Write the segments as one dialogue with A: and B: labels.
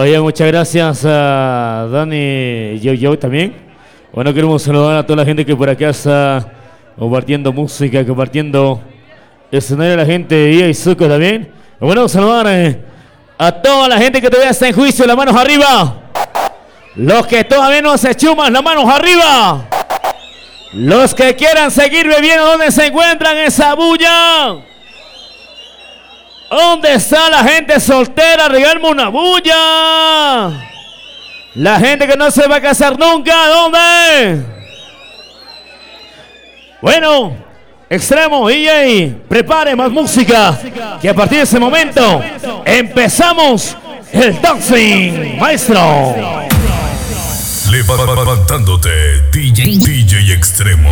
A: Oye, muchas gracias a Dani yo, yo también. Bueno, queremos saludar a toda la gente que por acá está compartiendo música, compartiendo escenario la gente de Suco también. Bueno, saludar eh, a toda la gente que todavía está en juicio, las manos arriba. Los que todavía no se chuman, las manos arriba. Los que quieran seguir bebiendo, ¿dónde se encuentran esa bulla? ¿Dónde está la gente soltera? Regalme una bulla. La gente que no se va a casar nunca, ¿dónde? Bueno, extremo, DJ, prepare más música. Que a partir de ese momento empezamos el dancing, maestro.
B: Levantándote, DJ, DJ Extremo.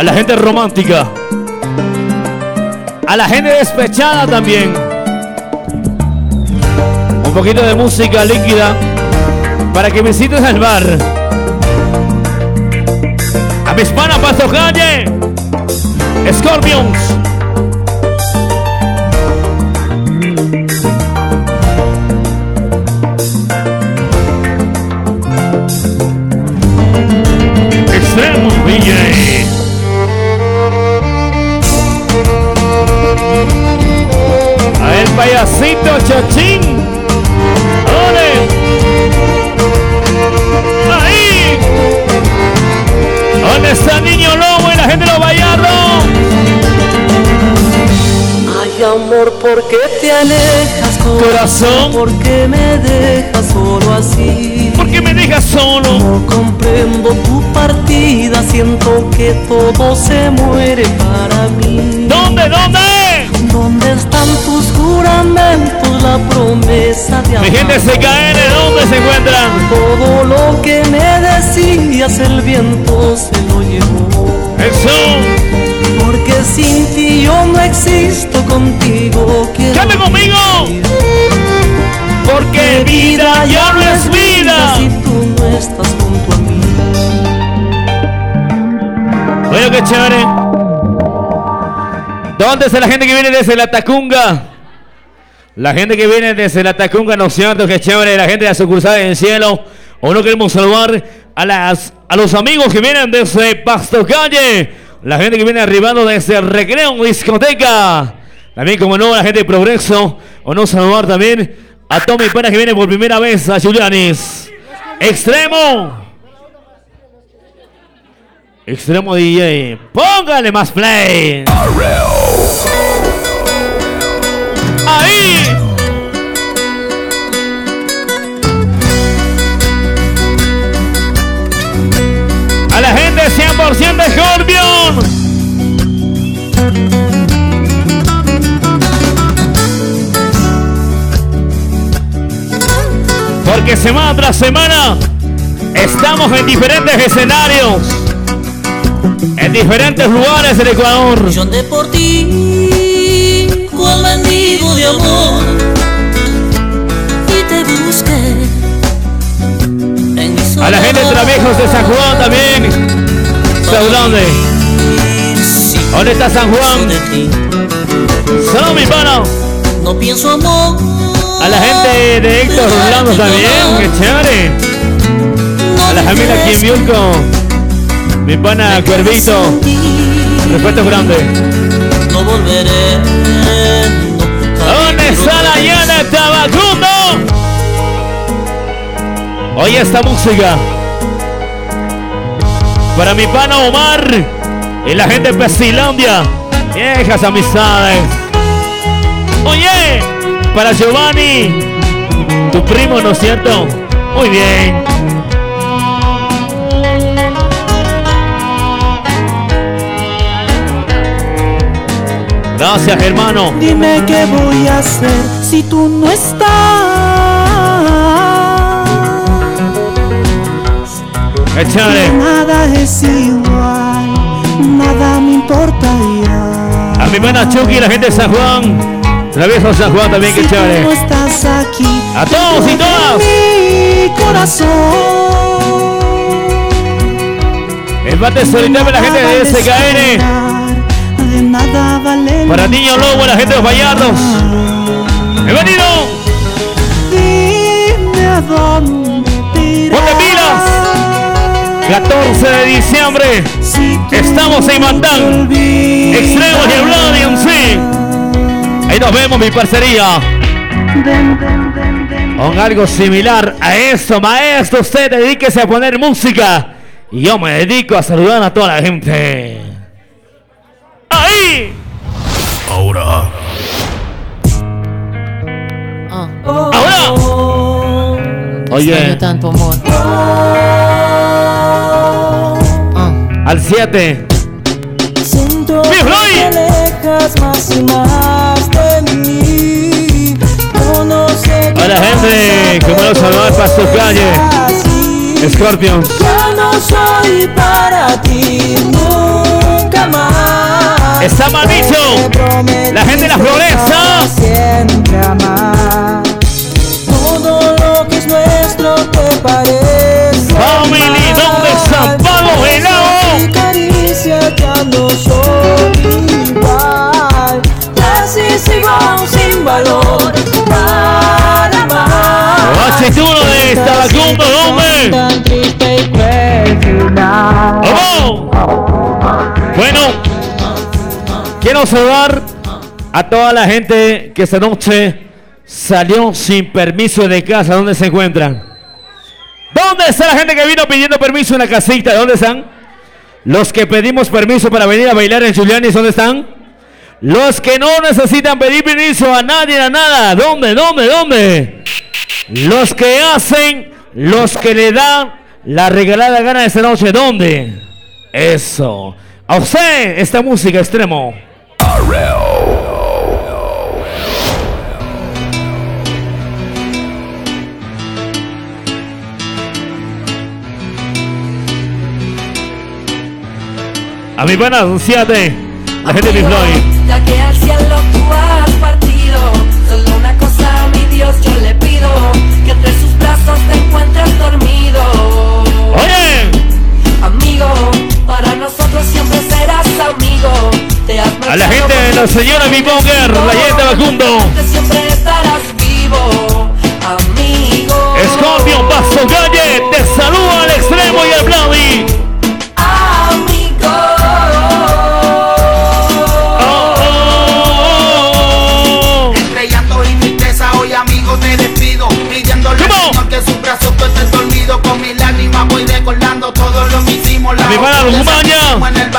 A: A la gente romántica, a la gente despechada también. Un poquito de música líquida para que visites al bar. A mi hispana Pasto Calle, Scorpions. Chachín. ¡Ole! ¡Ahí! ¿Dónde está Niño Lobo y la gente de los Vallardos?
C: Ay amor, ¿por qué te alejas
A: Corazón.
C: ¿Por qué me dejas solo así?
A: ¿Por qué me dejas solo?
C: No comprendo tu partida, siento que todo se muere para mí.
A: ¿Dónde, dónde?
C: ¿Dónde están tus juramentos, la promesa de amor?
A: Mi gente se cae, ¿de dónde se encuentran?
C: Todo lo que me decías, el viento se lo llevó.
A: Eso.
C: Porque sin ti yo no existo contigo. Quiero
A: ¡Cante conmigo!
C: vivir.
A: Porque vida ya no es vida. ¿Dónde está la gente que viene desde la Tacunga? La gente que viene desde la Tacunga, no cierto, qué chévere. La gente de la sucursal en el cielo. O no queremos saludar a, las, a los amigos que vienen desde Pasto Calle. La gente que viene arribando desde Recreo Discoteca. También, como no, la gente de Progreso. O no saludar también a Tommy Pérez que viene por primera vez a Julianis. Extremo. Extremo DJ. Póngale más play. Ahí. A la gente 100% de Scorpion. Porque semana tras semana estamos en diferentes escenarios, en diferentes lugares del Ecuador.
C: Yo andé por ti, cual mendigo de amor, y te busqué. En mi
A: A la gente de. Travejos de San Juan también.
C: Sí,
A: ¿Dónde está San Juan? Salud, mi pana.
C: No pienso amor.
A: A la gente de Héctor Rolando también. Qué chévere. A la familia Miulco. Mi pana Cuervito. Respeto grande.
C: No volveré.
A: ¿Dónde está la llena Tabacundo? Oye esta música. Para mi pana Omar y la gente de Pesilandia. Viejas amistades. Oye, para Giovanni, tu primo, ¿no es cierto? Muy bien. Gracias, hermano.
C: Dime qué voy a hacer si tú no estás.
A: Chévere.
C: Nada es igual, nada me importa ya.
A: A mi buena Chucky la gente de San Juan. Travieso San Juan también,
C: Si tú no
A: chévere.
C: estás aquí,
A: A todos y todas.
C: mi corazón.
A: El bate solitario de la gente de SKN.
C: De
D: nada vale.
A: Para Niño Lobo, la gente de los Vallardos. Bienvenido.
D: Dime a dónde
A: Ponte pilas. 14 de diciembre. Estamos en Mantán. Extremos y en sí. Ahí nos vemos, mi parcería. Con algo similar a eso, maestro, usted dedíquese a poner música. Y yo me dedico a saludar a toda la gente. Oye,
E: Extraño tanto amor. Ah.
A: al 7.
D: Siento
A: ¡Mi
D: que
A: Floyd!
D: te alejas más y más de mí. Yo no sé
A: Hola, gente. ¿Cómo los saludar para su calle?
D: así.
A: Scorpions.
D: Ya no soy para ti nunca más.
A: Está mal dicho. La gente de la Floresta.
D: Siempre amar. Parece.
A: Family, ¿dónde está
D: mal.
A: Pablo Helado?
D: Mi caricia ya no soy igual. Casi sigo sin valor para amar.
A: Guachituno de Tabacumba, hombre.
D: Tan triste y.
A: Bueno, quiero saludar a toda la gente que esta noche salió sin permiso de casa. ¿Dónde se encuentran? ¿Dónde está la gente que vino pidiendo permiso en la casita? ¿Dónde están? Los que pedimos permiso para venir a bailar en Julianis, ¿dónde están? Los que no necesitan pedir permiso a nadie, a nada. ¿Dónde, dónde, dónde? Los que hacen, los que le dan la regalada gana de esta noche, ¿dónde? Eso. A usted, esta música extremo. A mi pana, siete. La gente de Floyd.
C: Ya que al cielo tú has partido, solo una cosa, mi Dios, yo le pido, que entre sus brazos te encuentres dormido.
A: Oye,
C: Amigo, para nosotros siempre serás amigo. Te has
A: a la gente de la señora Biponger, la gente de Bacundo.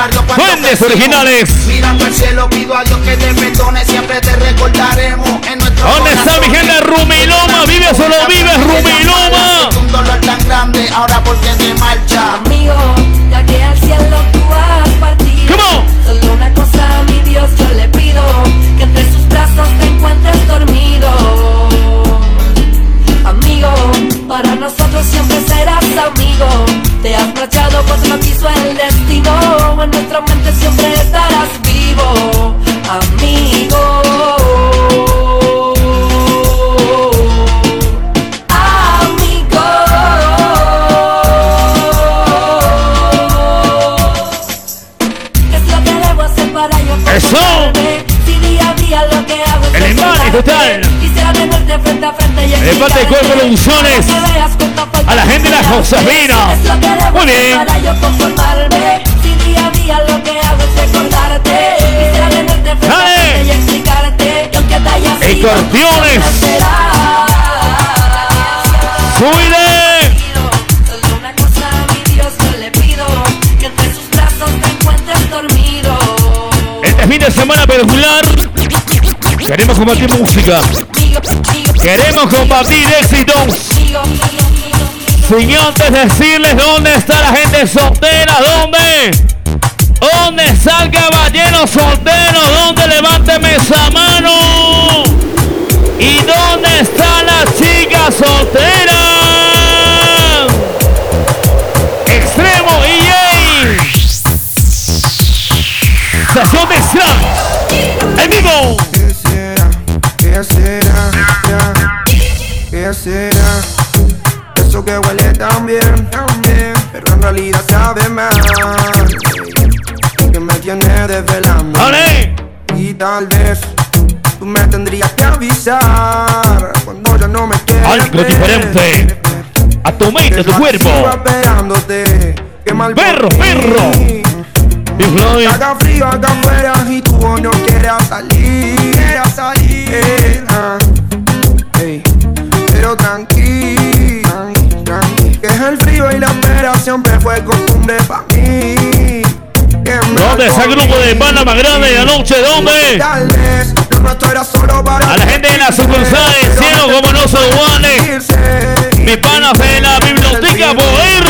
F: Barrio cuando crecimos.
A: originales.
F: Mirando al cielo pido a Dios que te perdone Siempre te recordaremos en nuestro
A: ¿Dónde está mi gente Rumiloma? Vive o solo vive Rumiloma.
F: Un dolor tan grande ahora porque te marcha
C: Amigo, ya que al cielo tú has partido.
A: Come on.
C: Solo una cosa, mi Dios, yo le pido que entre sus brazos te encuentres dormido. Amigo, para nosotros siempre serás amigo. Te has marchado pues no quiso el. En nuestra mente siempre estarás vivo, amigo. Amigo. ¿Qué es lo que debo hacer para yo
A: ¡Eso!
C: Si día a día lo que hago es
A: El
C: recordarte.
A: total.
C: Quisiera tenerte frente a frente y
A: De parte de Cuerpo
C: explicarte
A: Producciones. A la gente de la. Josefina.
C: ¿Qué es lo que debo
A: Muy bien.
C: Día lo que hago es recordarte. Quisiera tenerte frente a
A: Dale.
C: frente y explicarte que aunque te hayas ido,
A: Escorpiones.
C: siempre serás.
A: ¡Cuide!
C: Solo una cosa, mi Dios, yo le pido que entre sus brazos te encuentres dormido.
A: Este fin de semana peculiar. Queremos compartir música. Queremos compartir éxitos. Sin antes decirles dónde está la gente soltera. ¿Dónde? ¿Dónde está el caballero soltero? ¿Dónde? Levánteme esa mano. ¿Y dónde está la chica soltera? Extremo EA. Estación de Strand. En vivo.
G: ¿Qué será? ¿Qué será? ¿Qué será? Eso que huele tan bien, tan bien, pero en realidad sabe mal desvelando.
A: ¡Ale!
G: Y tal vez tú me tendrías que avisar cuando ya no me quieres.
A: Algo
G: ver,
A: diferente a tu mente, tu cuerpo.
G: Mal
A: perro, perro. Y Floyd.
G: Haga frío acá afuera y tú no quieras salir. Quieras salir. Eh, ah. Pero tranqui, tranqui, tranqui. Que es el frío y la espera siempre fue costumbre para mí.
A: ¿Dónde está el grupo de pana más grande de la noche? ¿Dónde? A la gente de la sucursal de cielo como no son iguales. Mi pana de la biblioteca poder.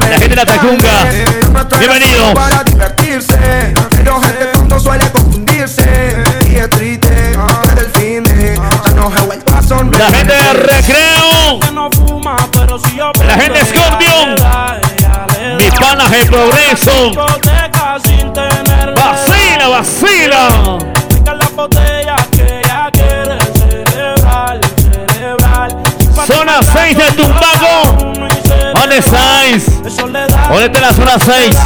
A: La gente de la Tacunga.
G: Bienvenido.
A: La gente de recreo. La gente de Scorpion el progreso. Vacila, vacila. Zona 6 de Tumbaco. ¿Dónde estáis? ¿Dónde está la zona 6?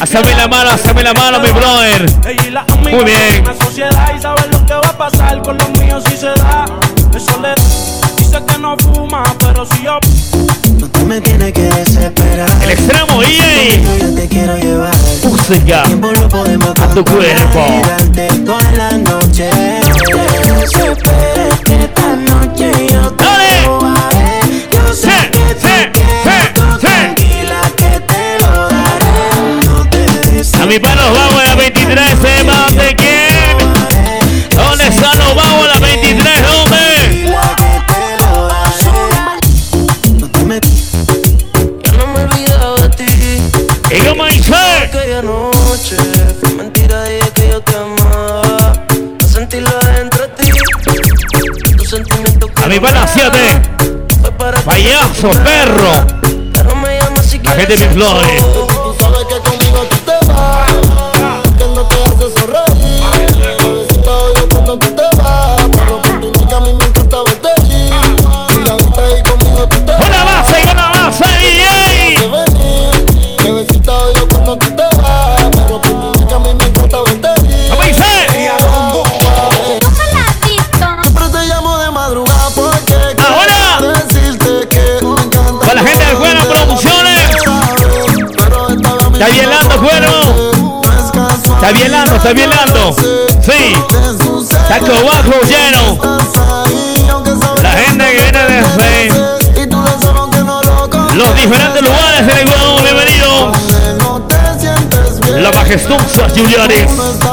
A: Hazme la mano, hazme la mano, mi brother. Muy bien.
H: Dice que no fuma, pero si yo
D: me tienes que desesperar.
A: El extremo DJ.
D: Yo te quiero llevar.
A: Música. a tu cuerpo.
D: Toda la noche.
A: A mi panos vamos a 23
D: semanas. Te
A: quiero. Perro. La gente de flores. Julianis.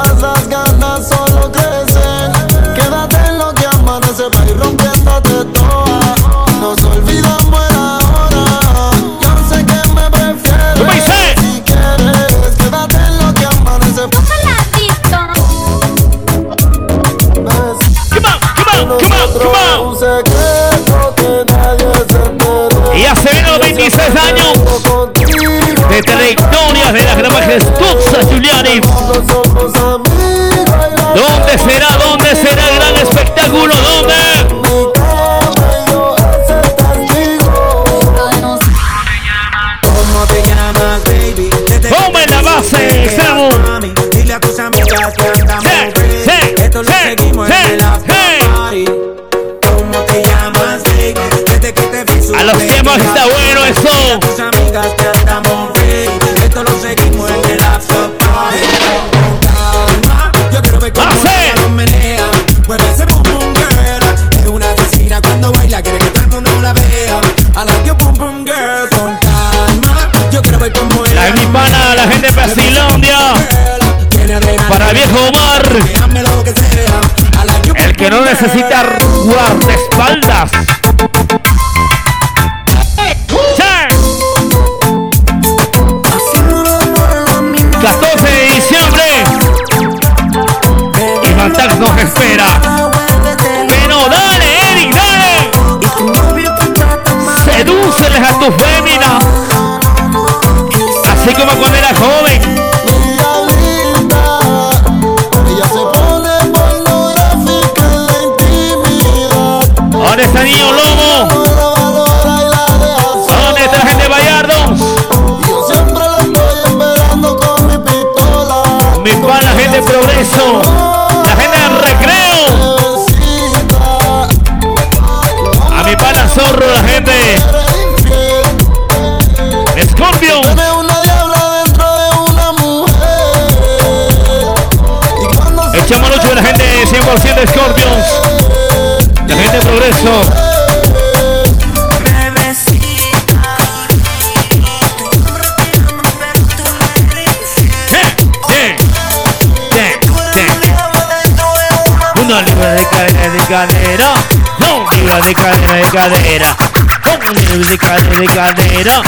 A: Cadera. Un nivel de cadera, de cadera.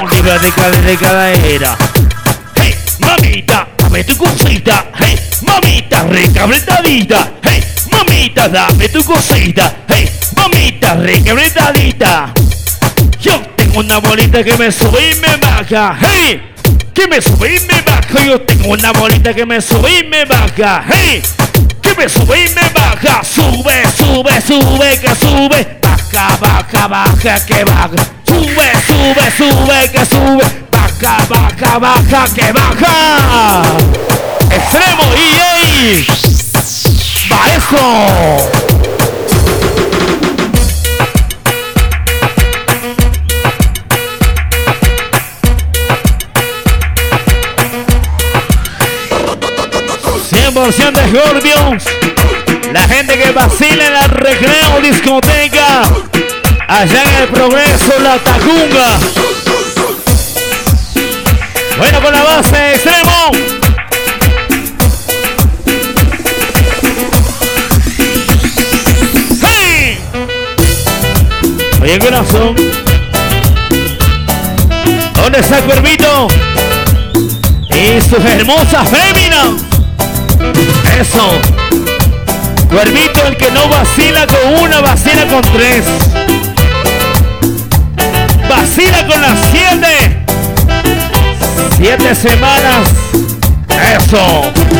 A: Un nivel de cadera, de cadera. Hey, mamita, dame tu cosita. Hey, mamita, recabretadita. Hey, mamita, dame tu cosita. Hey, mamita, recabretadita. Yo tengo una bolita que me sube y me baja. Hey, que me sube y me baja. Yo tengo una bolita que me sube y me baja. Hey, que me sube y me baja. Sube, sube, sube, que sube. Baja, baja, baja, que baja. Sube, sube, sube, que sube. Baja, baja, baja, que baja. Extremo EA. Maestro. 100% Scorpions. La gente que vacila en la recreo, discoteca. Allá en el progreso, la Tajunga. Bueno, con la base extremo. ¡Hey! Oye, corazón. ¿Dónde está el cuervito? Y sus hermosas féminas. Eso. Cuervito, el que no vacila con una, vacila con tres. Vacila con las siete. Siete semanas. Eso.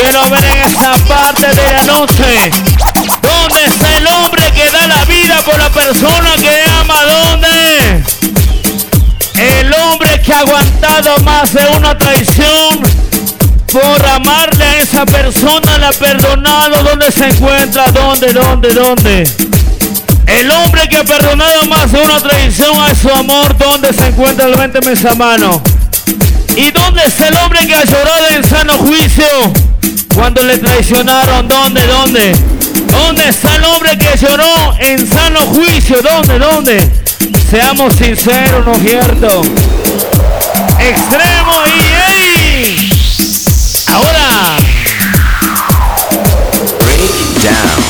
A: Quiero ver en esa parte de la noche ¿Dónde está el hombre que da la vida por la persona que ama? ¿Dónde? El hombre que ha aguantado más de una traición por amarle a esa persona, la ha perdonado. ¿Dónde se encuentra? ¿Dónde? ¿Dónde? ¿Dónde? El hombre que ha perdonado más de una traición a su amor, ¿dónde se encuentra? Levánteme esa mano. ¿Y dónde está el hombre que ha llorado en sano juicio cuando le traicionaron? ¿Dónde? ¿Dónde? ¿Dónde está el hombre que lloró en sano juicio? ¿Dónde? ¿Dónde? Seamos sinceros, ¿no es cierto? Extremo y ey. Ahora.
I: Break down.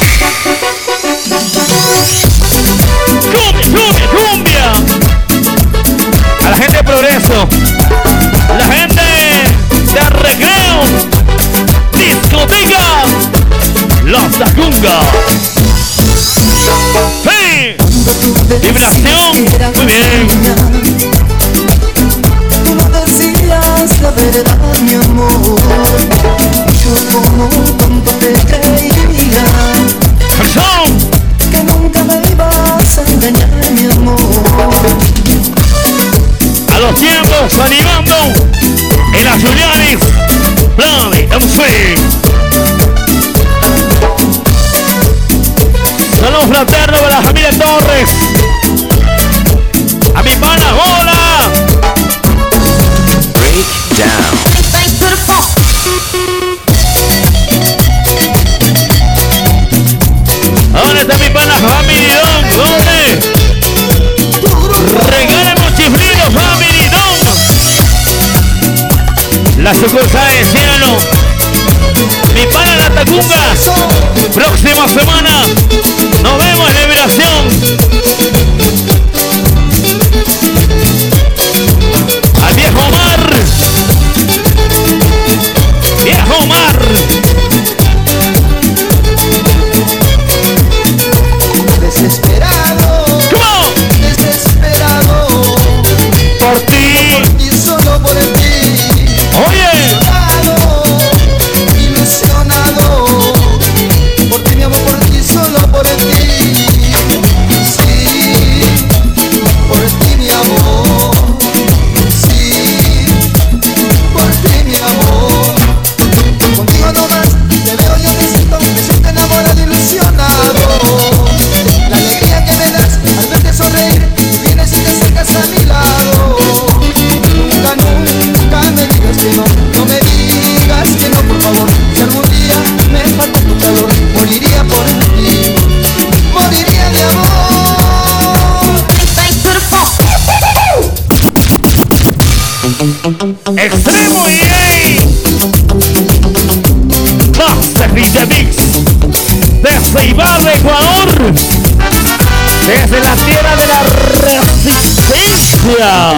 A: Cumbia, cumbia, cumbia. A la gente de progreso. La gente de recreo. Discoteca. Los Tacunga. ¡Hey! Vibración. Muy bien.
J: Tú no decías la verdad, mi amor. Yo como tonto te creía. Que nunca me ibas a engañar, mi amor.
A: A los tiempos animando en las Julianis. Dale, un Saludos fraternos para la familia Torres. A mi pana, hola.
I: Break down.
A: ¿Dónde está mi pana Family Don? ¿Dónde? Regálame chiflido Family Don. La sucursal de cielo. Mi pana la Tacunga. Próxima semana.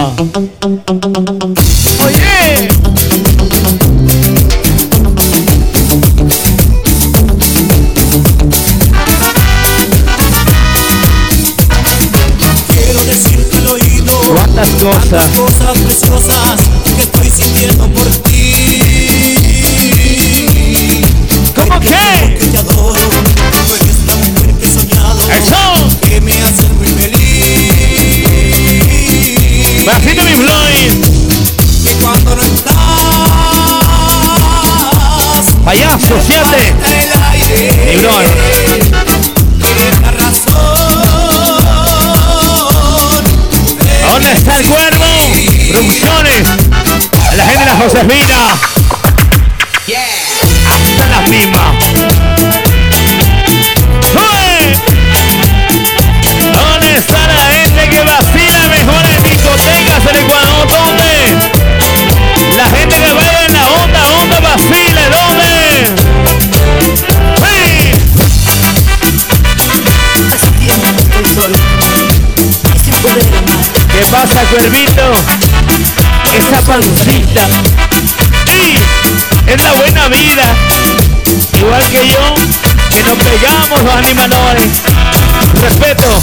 A: 啊。嗯嗯 Producciones. A la gente de la Josefina. Hasta la misma. ¡Uy! ¿Dónde está la gente que vacila mejor en discotecas del Ecuador? ¿Dónde? La gente que baila en la onda, onda vacila, ¿dónde? ¿Qué pasa, cuervito? Esa pancita. Sí, es la buena vida. Igual que yo, que nos pegamos los animadores. Respeto.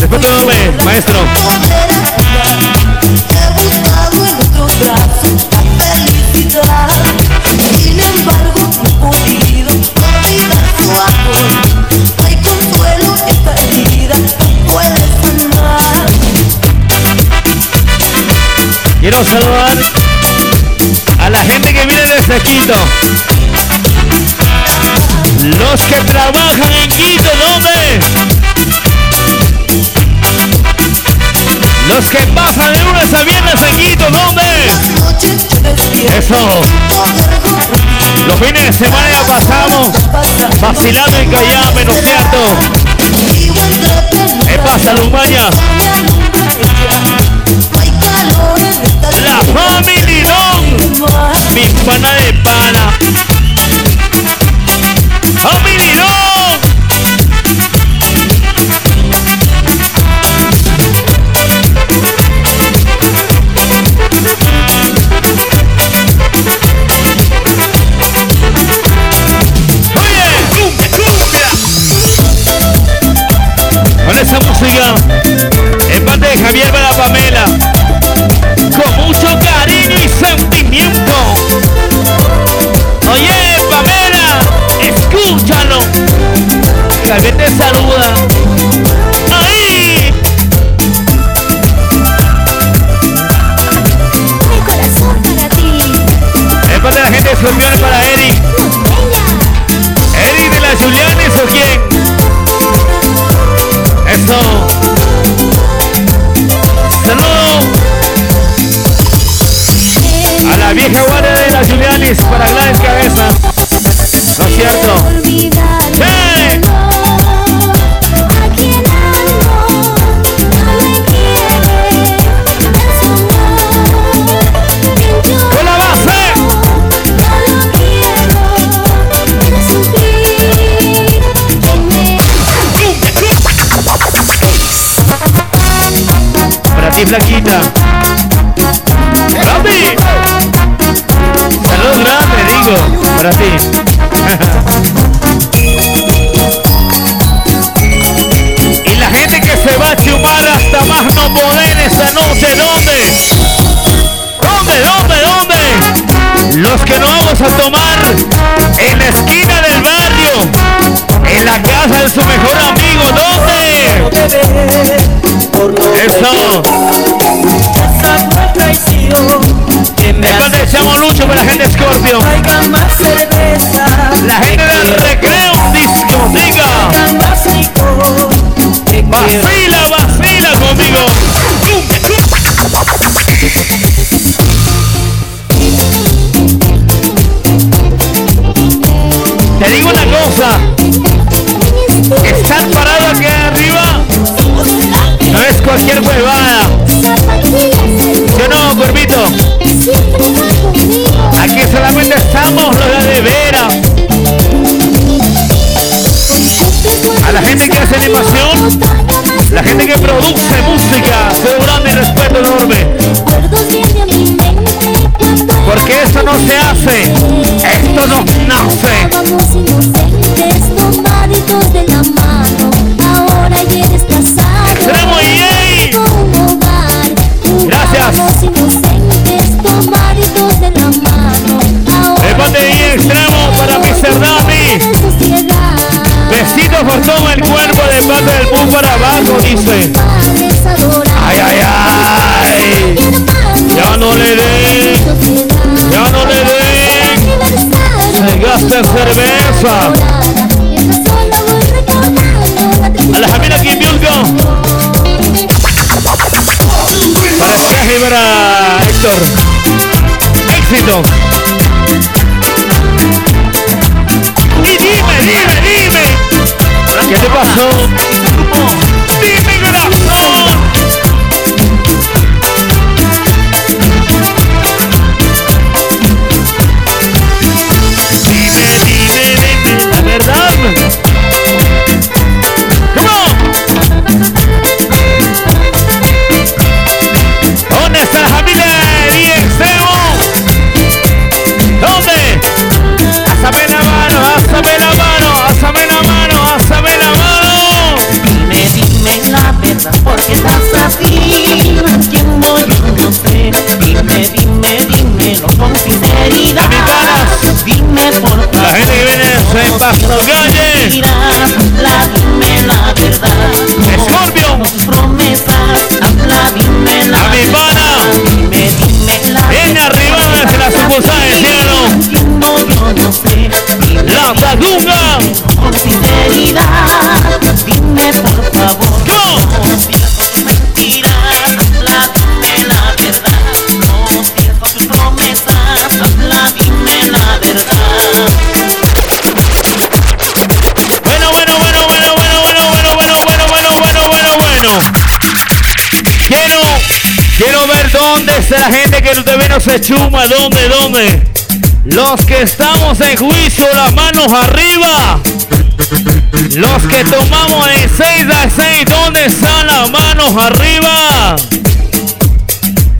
A: Respeto, maestro. Quiero saludar a la gente que viene desde Quito. Los que trabajan en Quito, ¿dónde? Los que pasan de lunes a viernes en Quito, ¿dónde? Eso. Los fines de semana ya pasamos vacilando en Callao, ¿no es cierto? ¿Qué pasa, Lumaña? La Family Don. Mi pana de pana. Family Don. Oye, cumbia, cumbia. Con esa música, en parte de Javier para Pamela, con mucho cariño y sentimiento. Oye, Pamela, escúchalo. Javier te saluda. ¡Ahí!
K: Mi corazón para ti.
A: Es de la gente de Escorpiones para Eric. ¿Eric de la Julianes o quién? Eso. Para Gladys Cabeza. ¿No es cierto? Para ti, flaquita. Para ti. poder esta noche. ¿Dónde? ¿Dónde? ¿Dónde? ¿Dónde? Los que no vamos a tomar en la esquina del barrio, en la casa de su mejor amigo. ¿Dónde? Eso. El cual deseamos lucho para la gente Scorpio. La gente del recreo discoteca. Héctor. Éxito. Y dime, dime, dime. ¿Qué te pasó? La gente que viene se pasó calle.
J: La dime la verdad.
A: A mi pana. Viene arriba desde la sucursal del cielo. La
J: Tacunga. Dime por favor. La
A: gente que todavía no se chuma, dónde, dónde. Los que estamos en juicio, las manos arriba. Los que tomamos en 6 a 6, ¿dónde están las manos arriba?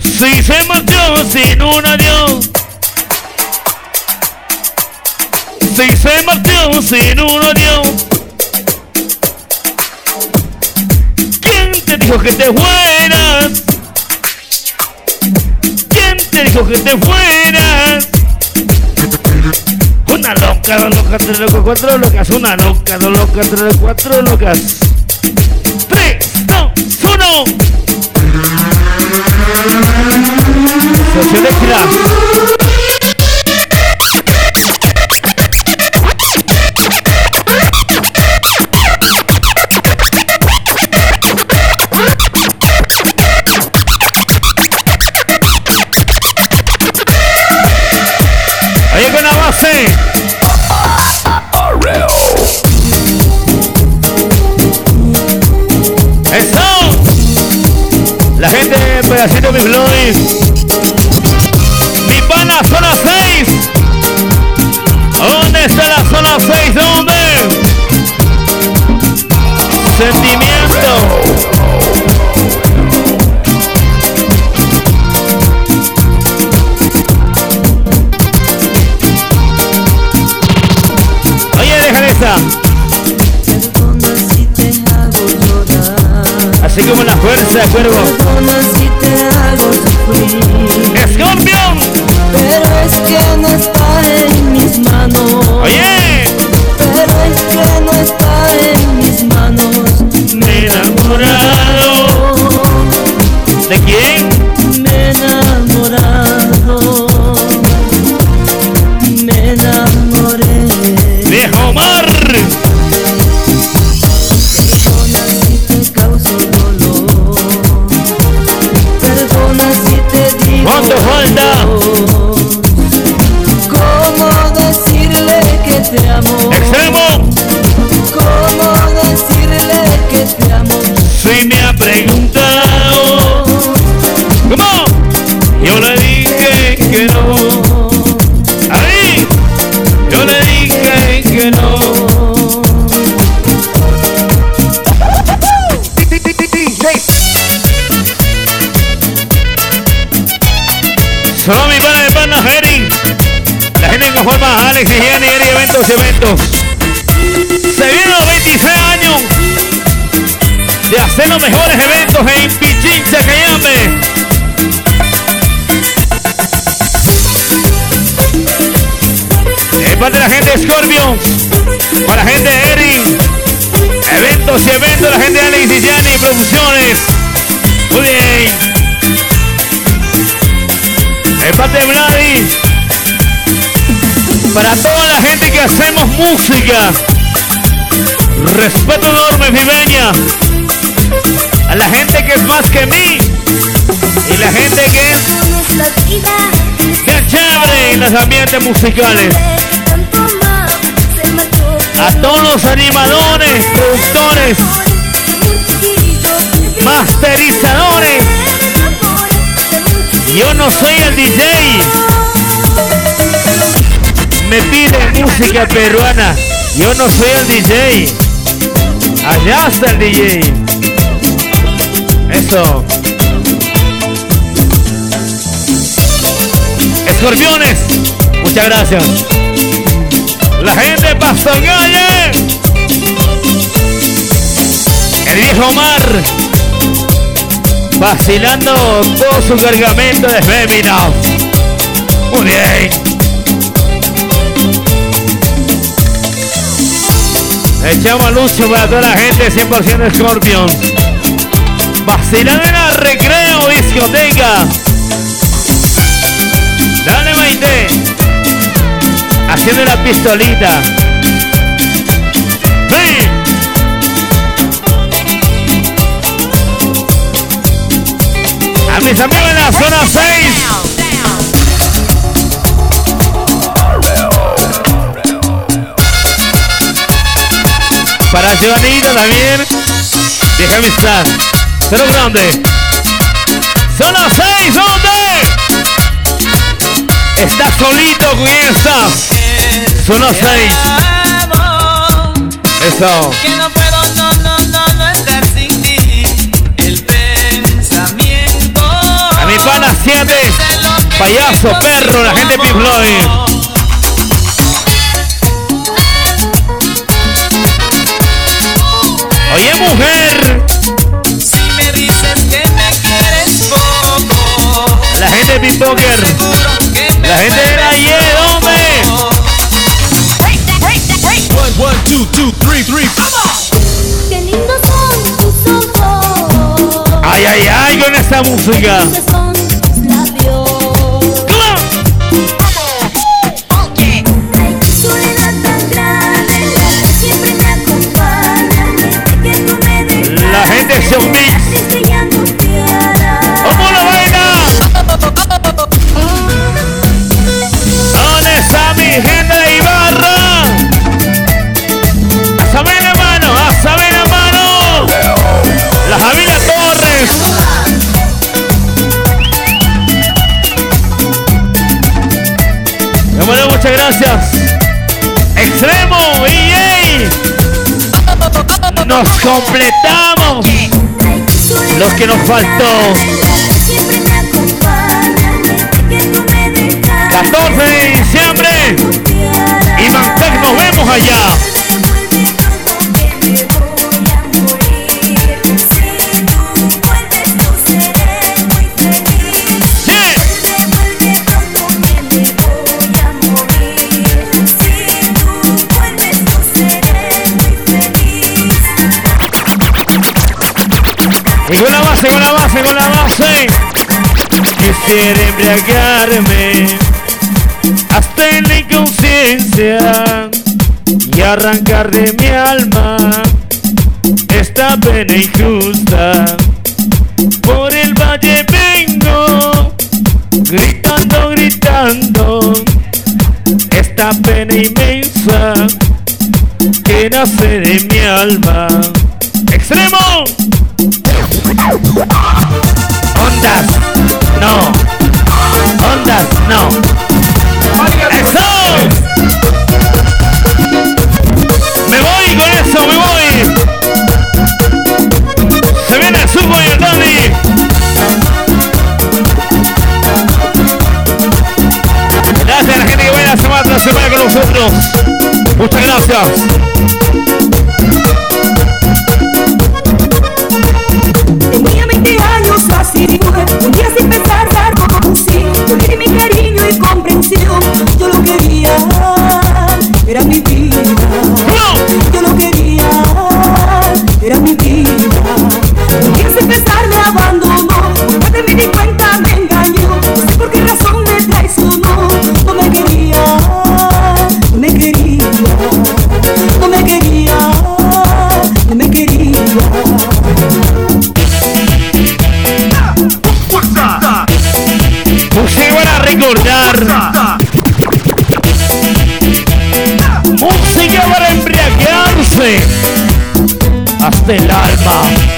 A: Si se marchó sin un adiós. Si se marchó sin un adiós. ¿Quién te dijo que te fueras? ¿Quién te dijo que te fueras? Una loca, dos locas, tres locas, cuatro locas, una loca, dos locas, tres, cuatro locas. Tres, dos, uno. Sesión gente de pedacito mi pana zona 6. ¿Dónde está la zona 6? ¿Dónde? Sentimiento. Así como la fuerza, cuervo.
K: Que
A: hacemos música. Respeto enorme, Viveña. A la gente que es más que mí. Y la gente que es bien chévere en los ambientes musicales. A todos los animadores, productores, masterizadores. Yo no soy el DJ. Me piden música peruana. Yo no soy el DJ. Allá está el DJ. Eso. Escorpiones. Muchas gracias. La gente de Pastogalle. El viejo Omar. Vacilando todo su cargamento de fémina. Muy bien. Echamos a para toda la gente 100% Scorpion. Vacilando en el recreo, discoteca. Dale, Maite. Haciendo la pistolita. Sí. A mis amigos en la zona 6. Para Giovanito también. Déjame estar. Pero grande. Son las 6, ¿dónde? Está solito con esta. Son las 6. Eso.
L: Que no puedo, no, no, no, no estar sin ti. El pensamiento.
A: A mi pana 7. Payaso, perro, la gente de Pink Floyd. Oye, mujer.
L: Si me dices que me quieres poco.
A: La gente de Pink Poker. La gente de la Y, hombre.
M: One, one, two, two, three, three.
N: Qué lindos son tus ojos.
A: Ay, ay, ay, con esta música. Show Mix. ¿Cómo la vaina? ¿Dónde está mi gente de Ibarra? Saber la mano, saber la mano. La familia Torres. Bueno, muchas gracias. Extremo, EA. Nos completamos. Lo que nos faltó. 14 de diciembre. Y Mantec, nos vemos allá. Embriagarme hasta en la inconsciencia y arrancar de mi alma esta pena injusta. Por el valle vengo, gritando, gritando, esta pena inmensa que nace de mi alma. ¡Extremo! Nosotros. Muchas gracias.
O: Tenía 20 años así, un día sin
A: Hasta el alma.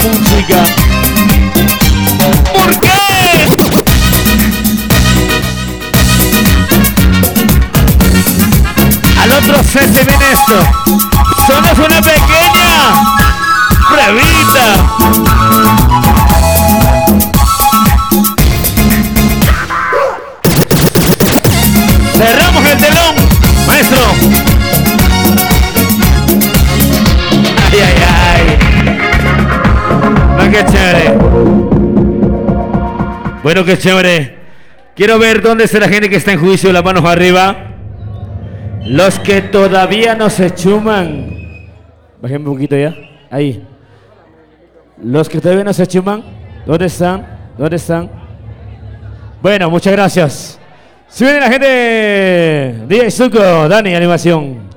A: Música. ¿Por qué? Al otro se se viene esto. Solo es una pequeña Bueno, qué chévere. Quiero ver dónde está la gente que está en juicio, las manos arriba. Los que todavía no se chuman. Bajemos un poquito ya. Ahí. Los que todavía no se chuman. ¿Dónde están? ¿Dónde están? Bueno, muchas gracias. Si viene la gente. DJ Zuko, Dani, animación.